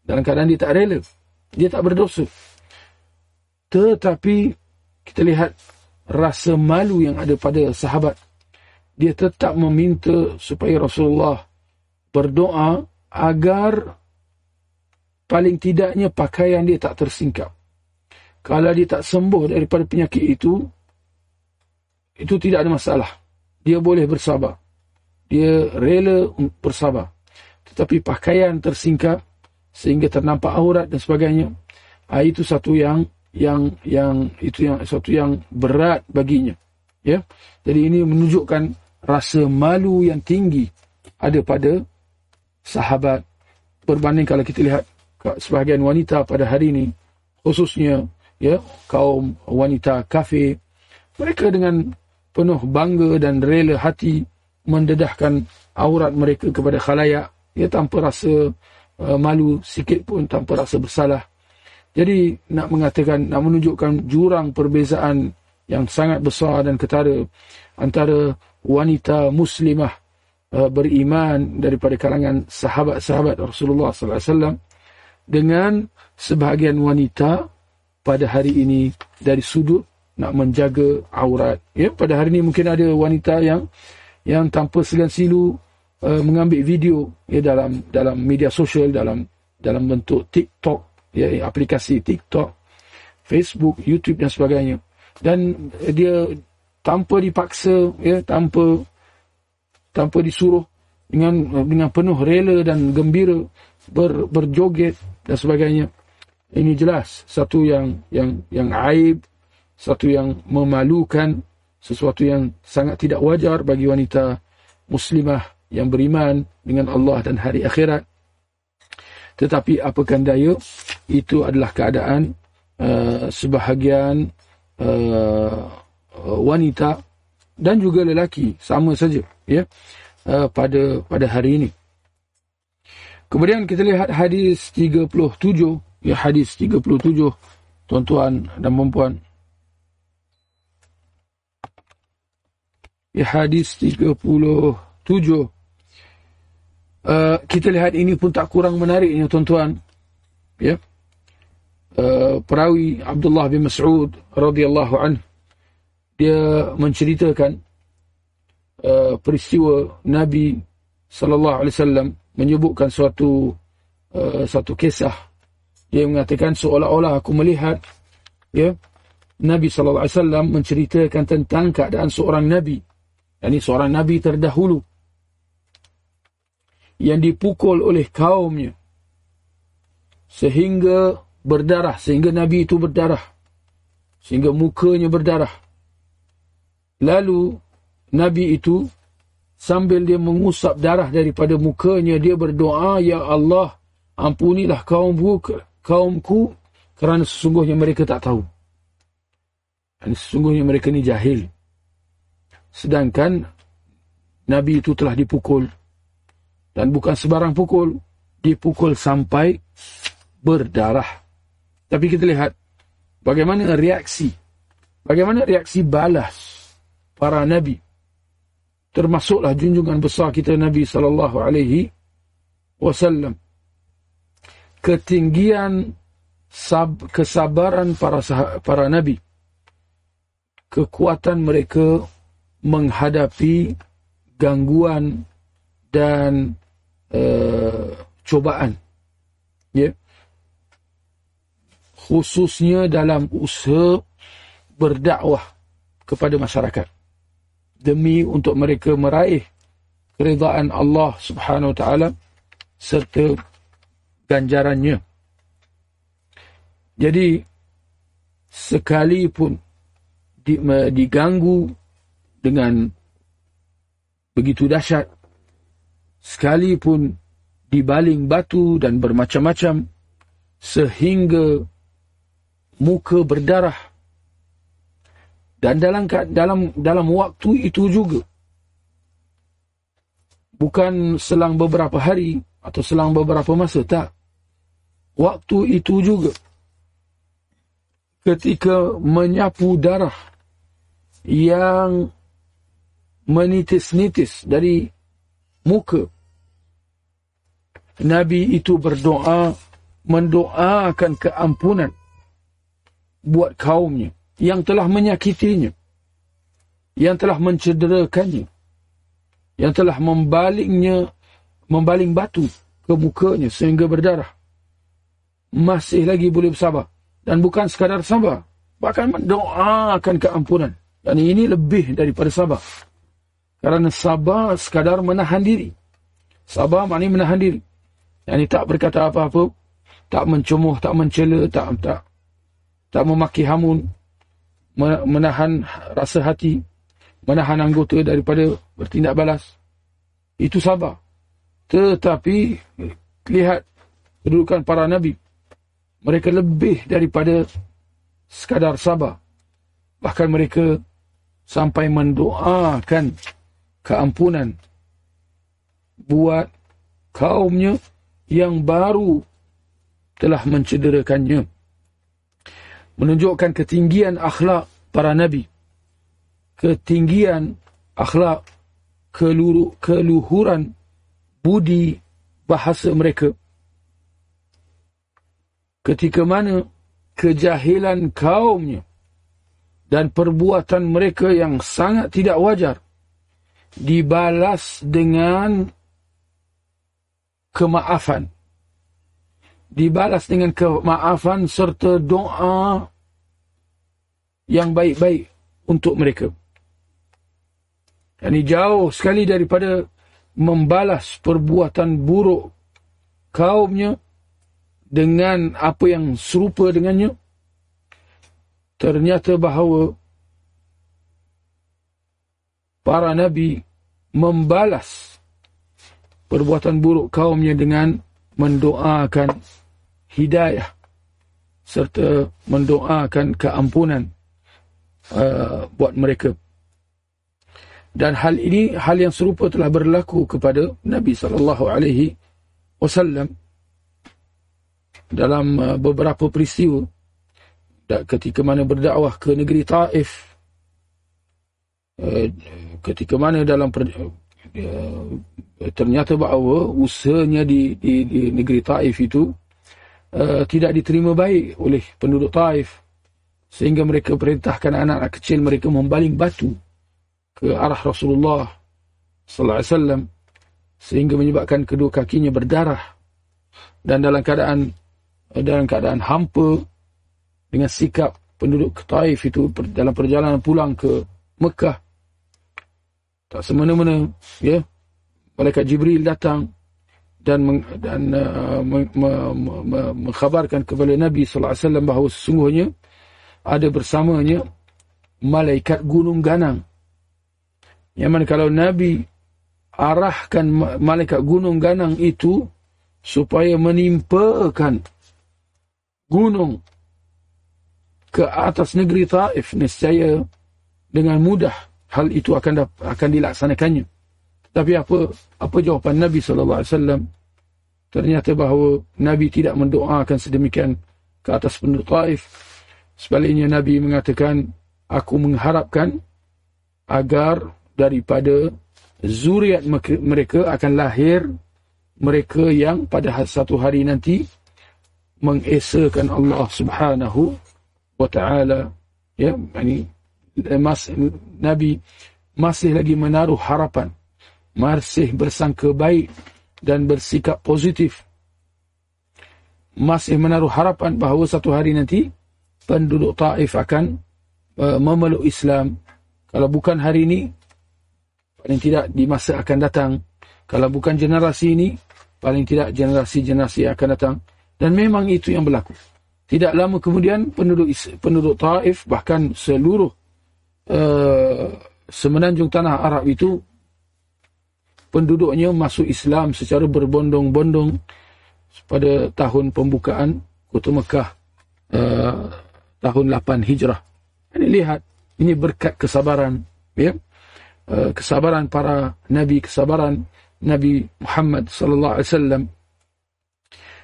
Dalam keadaan dia tak rela. Dia tak berdosa. Tetapi kita lihat rasa malu yang ada pada sahabat. Dia tetap meminta supaya Rasulullah berdoa agar paling tidaknya pakaian dia tak tersingkap. Kalau dia tak sembuh daripada penyakit itu, itu tidak ada masalah. Dia boleh bersabar. Dia rela bersabar. Tetapi pakaian tersingkap sehingga ternampak aurat dan sebagainya, ah, itu satu yang yang yang itu yang sesuatu yang berat baginya ya jadi ini menunjukkan rasa malu yang tinggi ada pada sahabat berbanding kalau kita lihat sebahagian wanita pada hari ini khususnya ya kaum wanita kafir mereka dengan penuh bangga dan rela hati mendedahkan aurat mereka kepada khalayak. Ya tanpa rasa uh, malu sikit pun tanpa rasa bersalah. Jadi nak mengatakan, nak menunjukkan jurang perbezaan yang sangat besar dan ketara antara wanita muslimah beriman daripada kalangan sahabat-sahabat Rasulullah sallallahu alaihi wasallam dengan sebahagian wanita pada hari ini dari sudut nak menjaga aurat. Ya, pada hari ini mungkin ada wanita yang yang tanpa segan silu uh, mengambil video ya dalam dalam media sosial dalam dalam bentuk TikTok ya, aplikasi TikTok, Facebook, YouTube dan sebagainya. Dan dia tanpa dipaksa, ya, tanpa tanpa disuruh dengan dengan penuh rela dan gembira ber, berjoget dan sebagainya. Ini jelas satu yang yang yang aib, satu yang memalukan, sesuatu yang sangat tidak wajar bagi wanita muslimah yang beriman dengan Allah dan hari akhirat. Tetapi apakah daya, itu adalah keadaan uh, sebahagian uh, wanita dan juga lelaki sama saja ya uh, pada pada hari ini. Kemudian kita lihat hadis 37 ya hadis 37 tuan-tuan dan puan-puan. Ya hadis 37 uh, kita lihat ini pun tak kurang menariknya tuan-tuan. Ya. Uh, perawi Abdullah bin Mas'ud radhiyallahu an dia menceritakan uh, peristiwa Nabi sallallahu alaihi wasallam menyebutkan suatu uh, satu kisah dia mengatakan seolah-olah aku melihat ya Nabi sallallahu alaihi wasallam menceritakan tentang keadaan seorang nabi yakni seorang nabi terdahulu yang dipukul oleh kaumnya sehingga berdarah sehingga nabi itu berdarah sehingga mukanya berdarah. Lalu Nabi itu sambil dia mengusap darah daripada mukanya dia berdoa ya Allah ampunilah kaumku kaumku kerana sesungguhnya mereka tak tahu. Dan sesungguhnya mereka ni jahil. Sedangkan Nabi itu telah dipukul dan bukan sebarang pukul, dipukul sampai berdarah. Tapi kita lihat bagaimana reaksi, bagaimana reaksi balas para nabi. Termasuklah junjungan besar kita Nabi sallallahu alaihi wasallam. Ketinggian sab, kesabaran para para nabi. Kekuatan mereka menghadapi gangguan dan uh, cobaan. Ya. Khususnya dalam usaha berdakwah kepada masyarakat. Demi untuk mereka meraih keridaan Allah subhanahu wa ta'ala serta ganjarannya. Jadi, sekalipun diganggu dengan begitu dahsyat, sekalipun dibaling batu dan bermacam-macam sehingga muka berdarah dan dalam dalam dalam waktu itu juga. Bukan selang beberapa hari atau selang beberapa masa tak. Waktu itu juga. Ketika menyapu darah yang menitis-nitis dari muka Nabi itu berdoa mendoakan keampunan buat kaumnya yang telah menyakitinya yang telah mencederakannya yang telah membalingnya membaling batu ke mukanya sehingga berdarah. Masih lagi boleh bersabar. Dan bukan sekadar sabar bahkan mendoakan keampunan. Dan ini lebih daripada sabar. Kerana sabar sekadar menahan diri. Sabar maknanya menahan diri. Yang ini tak berkata apa-apa, tak mencumuh, tak mencela, tak tak tak memaki hamun, menahan rasa hati, menahan anggota daripada bertindak balas. Itu sabar. Tetapi lihat kedudukan para nabi. Mereka lebih daripada sekadar sabar. Bahkan mereka sampai mendoakan keampunan buat kaumnya yang baru telah mencederakannya. Menunjukkan ketinggian akhlak para nabi. Ketinggian akhlak keluru, keluhuran budi bahasa mereka. Ketika mana kejahilan kaumnya dan perbuatan mereka yang sangat tidak wajar dibalas dengan kemaafan. Dibalas dengan kemaafan serta doa yang baik-baik untuk mereka. Ini jauh sekali daripada membalas perbuatan buruk kaumnya dengan apa yang serupa dengannya. Ternyata bahawa para nabi membalas perbuatan buruk kaumnya dengan mendoakan hidayah serta mendoakan keampunan uh, buat mereka. Dan hal ini hal yang serupa telah berlaku kepada Nabi sallallahu alaihi wasallam dalam uh, beberapa peristiwa ketika mana berdakwah ke negeri Taif uh, ketika mana dalam ternyata bahawa usahanya di, di, di negeri Taif itu uh, tidak diterima baik oleh penduduk Taif. Sehingga mereka perintahkan anak-anak kecil mereka membaling batu ke arah Rasulullah sallallahu alaihi wasallam sehingga menyebabkan kedua kakinya berdarah. Dan dalam keadaan dalam keadaan hampa dengan sikap penduduk Taif itu dalam perjalanan pulang ke Mekah tak semena-mena ya malaikat Jibril datang dan meng, dan uh, me, me, me, me, mengkhabarkan kepada Nabi sallallahu alaihi wasallam bahawa sesungguhnya ada bersamanya malaikat gunung ganang. Yang mana kalau Nabi arahkan malaikat gunung ganang itu supaya menimpakan gunung ke atas negeri Taif nescaya dengan mudah hal itu akan akan dilaksanakannya. Tapi apa apa jawapan Nabi sallallahu alaihi wasallam? Ternyata bahawa Nabi tidak mendoakan sedemikian ke atas penduduk Taif. Sebaliknya Nabi mengatakan, aku mengharapkan agar daripada zuriat mereka akan lahir mereka yang pada satu hari nanti mengesakan Allah Subhanahu wa taala ya yani Nabi masih lagi menaruh harapan masih bersangka baik dan bersikap positif. Masih menaruh harapan bahawa satu hari nanti penduduk Taif akan uh, memeluk Islam. Kalau bukan hari ini paling tidak di masa akan datang. Kalau bukan generasi ini paling tidak generasi-generasi akan datang. Dan memang itu yang berlaku. Tidak lama kemudian penduduk penduduk Taif bahkan seluruh uh, semenanjung tanah Arab itu penduduknya masuk Islam secara berbondong-bondong pada tahun pembukaan kota Mekah uh, tahun 8 Hijrah. Ini lihat ini berkat kesabaran ya. Uh, kesabaran para nabi, kesabaran Nabi Muhammad sallallahu alaihi wasallam.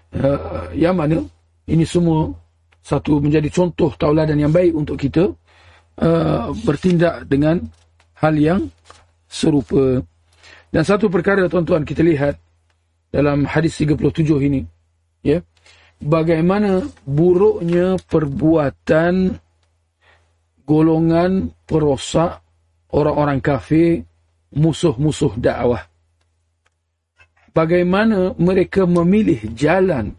Uh, yang mana ini semua satu menjadi contoh tauladan yang baik untuk kita uh, bertindak dengan hal yang serupa. Dan satu perkara tuan-tuan kita lihat dalam hadis 37 ini ya bagaimana buruknya perbuatan golongan perosak orang-orang kafir musuh-musuh dakwah. Bagaimana mereka memilih jalan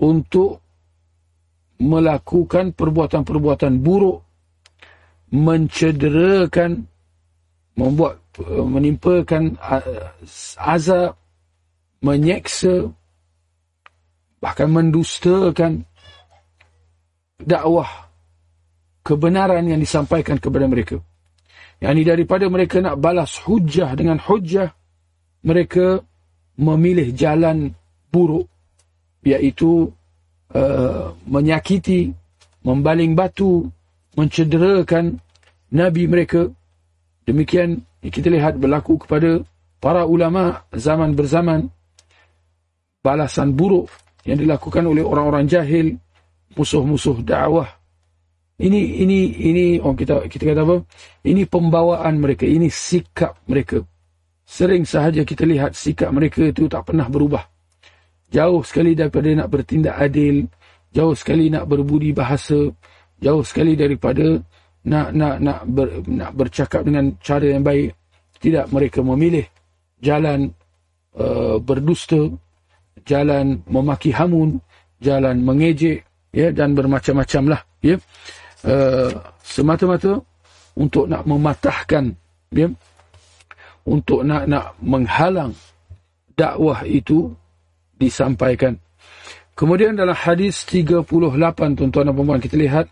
untuk melakukan perbuatan-perbuatan buruk mencederakan membuat menimpakan azab menyeksa bahkan mendustakan dakwah kebenaran yang disampaikan kepada mereka. Yang ini daripada mereka nak balas hujah dengan hujah, mereka memilih jalan buruk, iaitu Uh, menyakiti, membaling batu, mencederakan Nabi mereka. Demikian kita lihat berlaku kepada para ulama zaman berzaman. Balasan buruk yang dilakukan oleh orang-orang jahil, musuh-musuh dakwah. Ini ini ini orang kita kita kata apa? Ini pembawaan mereka, ini sikap mereka. Sering sahaja kita lihat sikap mereka itu tak pernah berubah jauh sekali daripada nak bertindak adil, jauh sekali nak berbudi bahasa, jauh sekali daripada nak nak nak ber, nak bercakap dengan cara yang baik. Tidak mereka memilih jalan uh, berdusta, jalan memaki hamun, jalan mengejek ya dan bermacam-macam lah ya. Uh, semata-mata untuk nak mematahkan ya untuk nak nak menghalang dakwah itu disampaikan. Kemudian dalam hadis 38 tuan-tuan dan puan kita lihat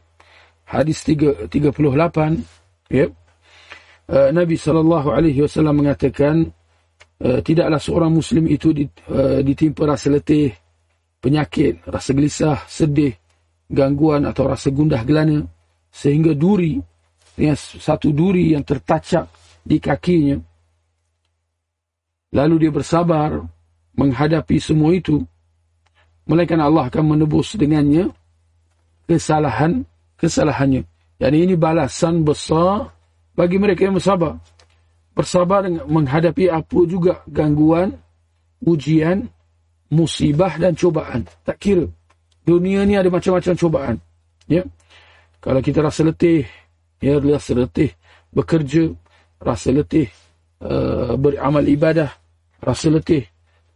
hadis 3, 38 ya. Uh, Nabi sallallahu alaihi wasallam mengatakan uh, tidaklah seorang muslim itu uh, ditimpa rasa letih, penyakit, rasa gelisah, sedih, gangguan atau rasa gundah gelana sehingga duri yang satu duri yang tertacak di kakinya lalu dia bersabar menghadapi semua itu melainkan Allah akan menebus dengannya kesalahan kesalahannya. Jadi ini balasan besar bagi mereka yang bersabar. Bersabar menghadapi apa juga gangguan ujian musibah dan cobaan. Tak kira. Dunia ni ada macam-macam cobaan. Ya. Kalau kita rasa letih ya rasa letih bekerja rasa letih uh, beramal ibadah rasa letih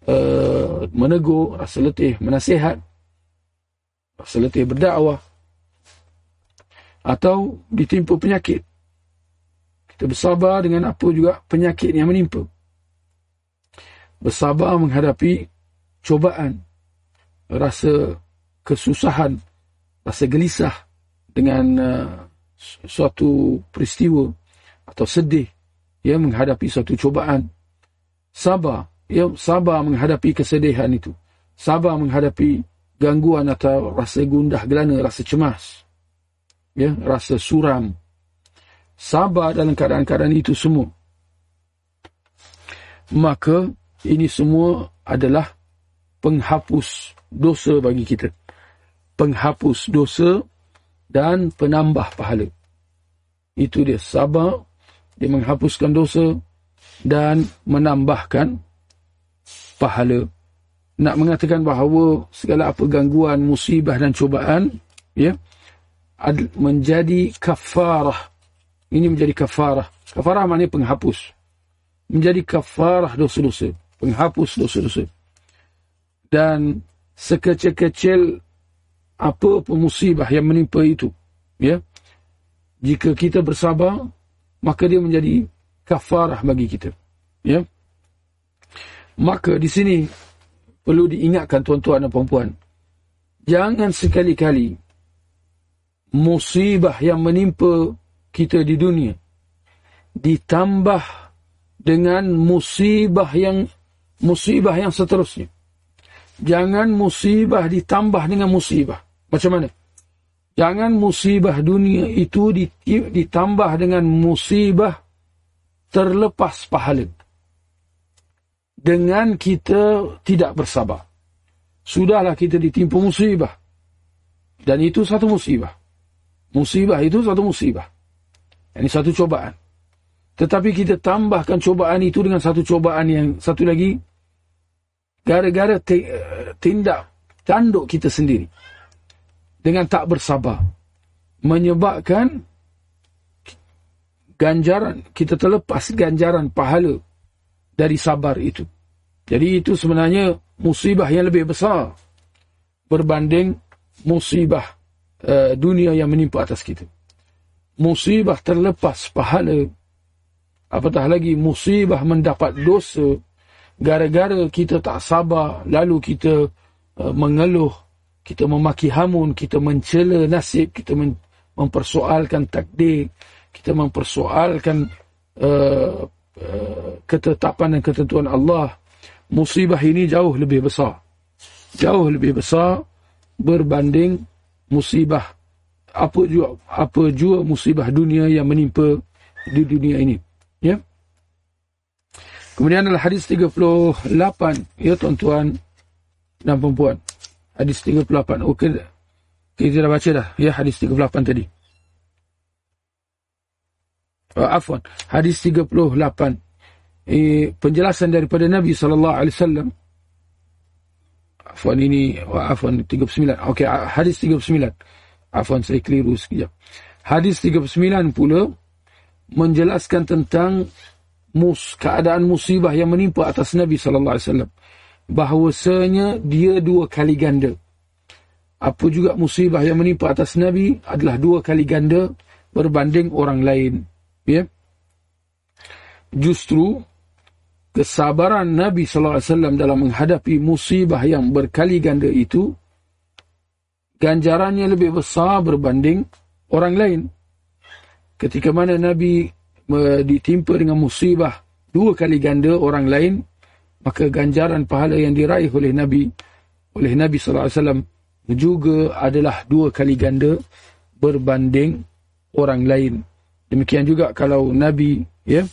uh, menegur, rasa letih menasihat, rasa letih berdakwah, atau ditimpa penyakit. Kita bersabar dengan apa juga penyakit yang menimpa. Bersabar menghadapi cobaan, rasa kesusahan, rasa gelisah, dengan uh, suatu peristiwa atau sedih ya menghadapi suatu cubaan sabar ya sabar menghadapi kesedihan itu sabar menghadapi gangguan atau rasa gundah gelana rasa cemas ya rasa suram sabar dalam keadaan-keadaan itu semua maka ini semua adalah penghapus dosa bagi kita penghapus dosa dan penambah pahala. Itu dia sabar, dia menghapuskan dosa dan menambahkan pahala. Nak mengatakan bahawa segala apa gangguan, musibah dan cubaan ya menjadi kafarah. Ini menjadi kafarah. Kafarah maknanya penghapus. Menjadi kafarah dosa-dosa. Penghapus dosa-dosa. Dan sekecil-kecil apa pun musibah yang menimpa itu ya jika kita bersabar maka dia menjadi kafarah bagi kita ya maka di sini perlu diingatkan tuan-tuan dan puan-puan jangan sekali-kali musibah yang menimpa kita di dunia ditambah dengan musibah yang musibah yang seterusnya jangan musibah ditambah dengan musibah macam mana? Jangan musibah dunia itu ditambah dengan musibah terlepas pahala. Dengan kita tidak bersabar. Sudahlah kita ditimpa musibah. Dan itu satu musibah. Musibah itu satu musibah. Ini satu cobaan. Tetapi kita tambahkan cobaan itu dengan satu cobaan yang satu lagi. Gara-gara tindak tanduk kita sendiri dengan tak bersabar menyebabkan ganjaran kita terlepas ganjaran pahala dari sabar itu. Jadi itu sebenarnya musibah yang lebih besar berbanding musibah uh, dunia yang menimpa atas kita. Musibah terlepas pahala apatah lagi musibah mendapat dosa gara-gara kita tak sabar lalu kita uh, mengeluh kita memaki hamun, kita mencela nasib, kita mempersoalkan takdir, kita mempersoalkan uh, uh, ketetapan dan ketentuan Allah, musibah ini jauh lebih besar. Jauh lebih besar berbanding musibah apa juga apa juga musibah dunia yang menimpa di dunia ini. Ya. Kemudian adalah hadis 38 ya tuan-tuan dan puan-puan hadis 38. Okey. Kita dah baca dah. Ya, hadis 38 tadi. Oh, afwan. Hadis 38. Eh, penjelasan daripada Nabi SAW. Afwan ini. Afwan 39. Okey, hadis 39. Afwan saya keliru sekejap. Hadis 39 pula menjelaskan tentang mus keadaan musibah yang menimpa atas Nabi wasallam bahawasanya dia dua kali ganda. Apa juga musibah yang menimpa atas Nabi adalah dua kali ganda berbanding orang lain. Ya. Justru kesabaran Nabi sallallahu alaihi wasallam dalam menghadapi musibah yang berkali ganda itu ganjarannya lebih besar berbanding orang lain. Ketika mana Nabi ditimpa dengan musibah dua kali ganda orang lain, maka ganjaran pahala yang diraih oleh Nabi oleh Nabi sallallahu alaihi wasallam juga adalah dua kali ganda berbanding orang lain. Demikian juga kalau Nabi ya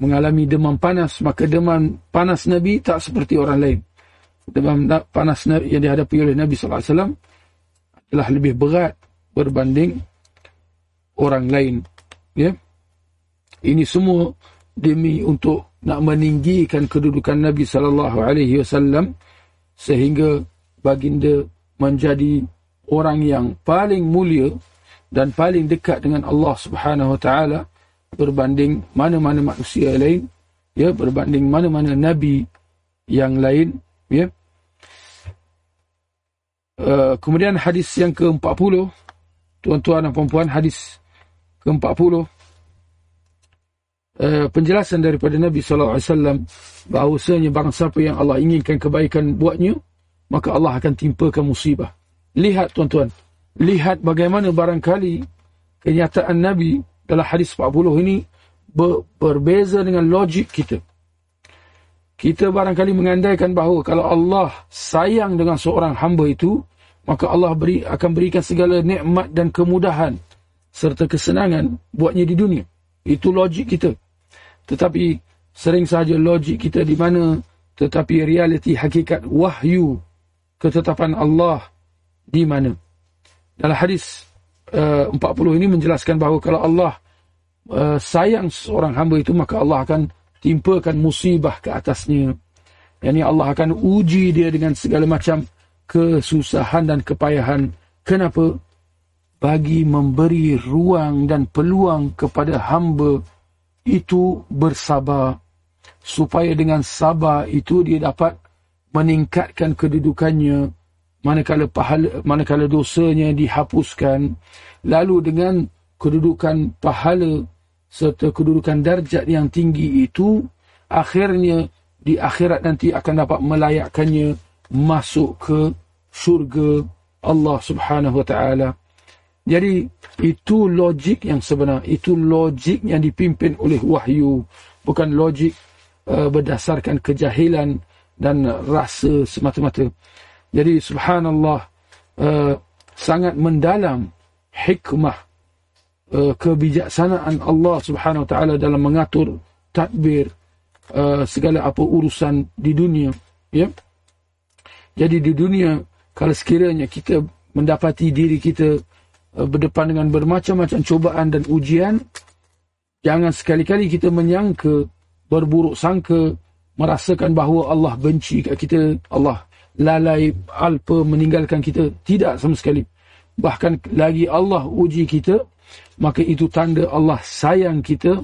mengalami demam panas maka demam panas Nabi tak seperti orang lain. Demam panas yang dihadapi oleh Nabi sallallahu alaihi wasallam adalah lebih berat berbanding orang lain ya. Ini semua demi untuk nak meninggikan kedudukan Nabi sallallahu alaihi wasallam sehingga baginda menjadi orang yang paling mulia dan paling dekat dengan Allah Subhanahu wa taala berbanding mana-mana manusia lain ya berbanding mana-mana nabi yang lain ya. Uh, kemudian hadis yang ke-40 tuan-tuan dan puan-puan hadis ke-40 Eh, penjelasan daripada Nabi sallallahu alaihi wasallam bahawasanya barang siapa yang Allah inginkan kebaikan buatnya maka Allah akan timpakan musibah. Lihat tuan-tuan. Lihat bagaimana barangkali kenyataan Nabi dalam hadis 40 ini ber, berbeza dengan logik kita. Kita barangkali mengandaikan bahawa kalau Allah sayang dengan seorang hamba itu, maka Allah beri, akan berikan segala nikmat dan kemudahan serta kesenangan buatnya di dunia. Itu logik kita. Tetapi sering saja logik kita di mana tetapi realiti hakikat wahyu ketetapan Allah di mana. Dalam hadis uh, 40 ini menjelaskan bahawa kalau Allah uh, sayang seorang hamba itu maka Allah akan timpakan musibah ke atasnya. Yang ini Allah akan uji dia dengan segala macam kesusahan dan kepayahan. Kenapa? Bagi memberi ruang dan peluang kepada hamba itu bersabar supaya dengan sabar itu dia dapat meningkatkan kedudukannya manakala pahala manakala dosanya dihapuskan. Lalu dengan kedudukan pahala serta kedudukan darjat yang tinggi itu akhirnya di akhirat nanti akan dapat melayakkannya masuk ke syurga Allah Subhanahu wa taala. Jadi itu logik yang sebenar. Itu logik yang dipimpin oleh wahyu. Bukan logik uh, berdasarkan kejahilan dan rasa semata-mata jadi subhanallah uh, sangat mendalam hikmah uh, kebijaksanaan Allah Subhanahu taala dalam mengatur tadbir uh, segala apa urusan di dunia ya. Jadi di dunia kalau sekiranya kita mendapati diri kita uh, berdepan dengan bermacam-macam cobaan dan ujian jangan sekali-kali kita menyangka berburuk sangka merasakan bahawa Allah benci kat kita Allah lalai alpa meninggalkan kita. Tidak sama sekali. Bahkan lagi Allah uji kita maka itu tanda Allah sayang kita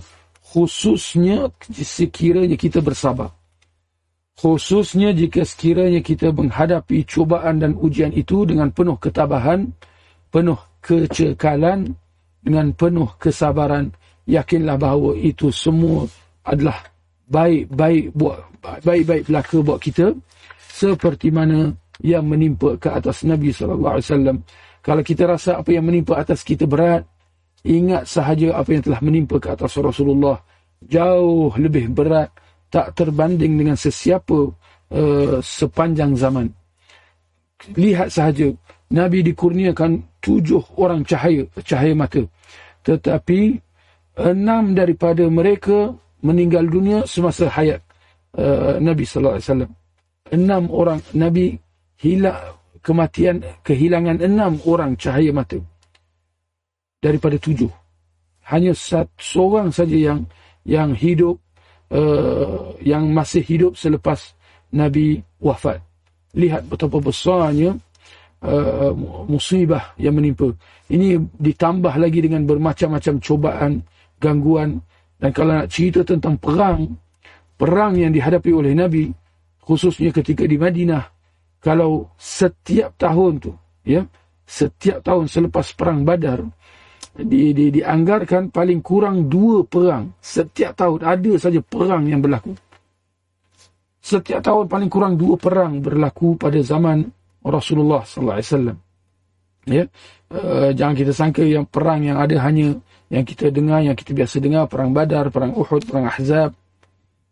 khususnya sekiranya kita bersabar. Khususnya jika sekiranya kita menghadapi cubaan dan ujian itu dengan penuh ketabahan penuh kecekalan dengan penuh kesabaran yakinlah bahawa itu semua adalah baik-baik buat baik-baik belaka buat kita seperti mana yang menimpa ke atas Nabi wasallam. Kalau kita rasa apa yang menimpa atas kita berat, ingat sahaja apa yang telah menimpa ke atas Rasulullah jauh lebih berat tak terbanding dengan sesiapa uh, sepanjang zaman. Lihat sahaja Nabi dikurniakan tujuh orang cahaya cahaya mata. Tetapi enam daripada mereka meninggal dunia semasa hayat uh, Nabi sallallahu alaihi wasallam enam orang Nabi hilang kematian kehilangan enam orang cahaya mata. Daripada tujuh. Hanya satu seorang saja yang yang hidup uh, yang masih hidup selepas Nabi wafat. Lihat betapa besarnya uh, musibah yang menimpa. Ini ditambah lagi dengan bermacam-macam cobaan gangguan. Dan kalau nak cerita tentang perang perang yang dihadapi oleh Nabi khususnya ketika di Madinah kalau setiap tahun tu ya setiap tahun selepas perang Badar di, di dianggarkan paling kurang dua perang. Setiap tahun ada saja perang yang berlaku. Setiap tahun paling kurang dua perang berlaku pada zaman Rasulullah sallallahu alaihi wasallam. Ya uh, jangan kita sangka yang perang yang ada hanya yang kita dengar yang kita biasa dengar perang Badar perang Uhud perang Ahzab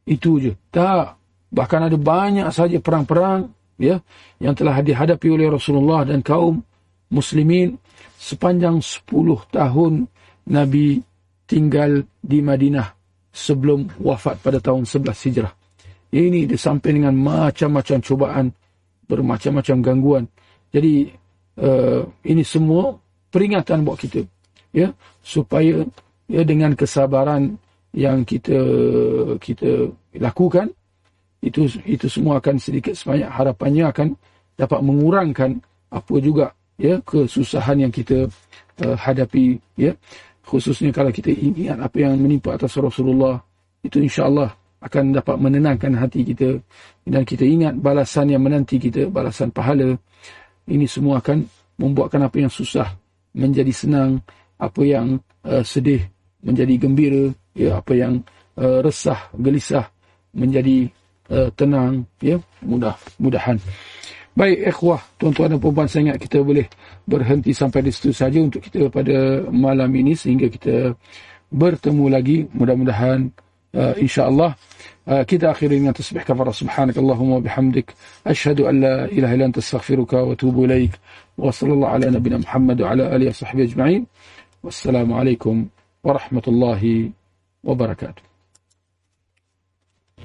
itu je. Tak Bahkan ada banyak saja perang-perang ya yang telah dihadapi oleh Rasulullah dan kaum muslimin sepanjang 10 tahun Nabi tinggal di Madinah sebelum wafat pada tahun 11 Hijrah. Ini disampaikan dengan macam-macam cubaan, bermacam-macam gangguan. Jadi uh, ini semua peringatan buat kita ya supaya ya dengan kesabaran yang kita kita lakukan itu itu semua akan sedikit sebanyak harapannya akan dapat mengurangkan apa juga ya kesusahan yang kita uh, hadapi ya. Khususnya kalau kita ingat apa yang menimpa atas Rasulullah itu insyaallah akan dapat menenangkan hati kita. Dan kita ingat balasan yang menanti kita balasan pahala ini semua akan membuatkan apa yang susah menjadi senang apa yang uh, sedih menjadi gembira ya apa yang uh, resah gelisah menjadi uh, tenang ya mudah mudahan. Baik ikhwah, tuan-tuan dan puan saya ingat kita boleh berhenti sampai di situ saja untuk kita pada malam ini sehingga kita bertemu lagi. Mudah-mudahan uh, insya-Allah uh, kita akhiri dengan tasbih kafara. Subhanakallahumma bihamdik asyhadu an la ilaha illa anta astaghfiruka wa atubu ilaik. Wa sallallahu ala nabiyyina Muhammad wa ala alihi washabbihi ajma'in. Wassalamu alaikum warahmatullahi wabarakatuh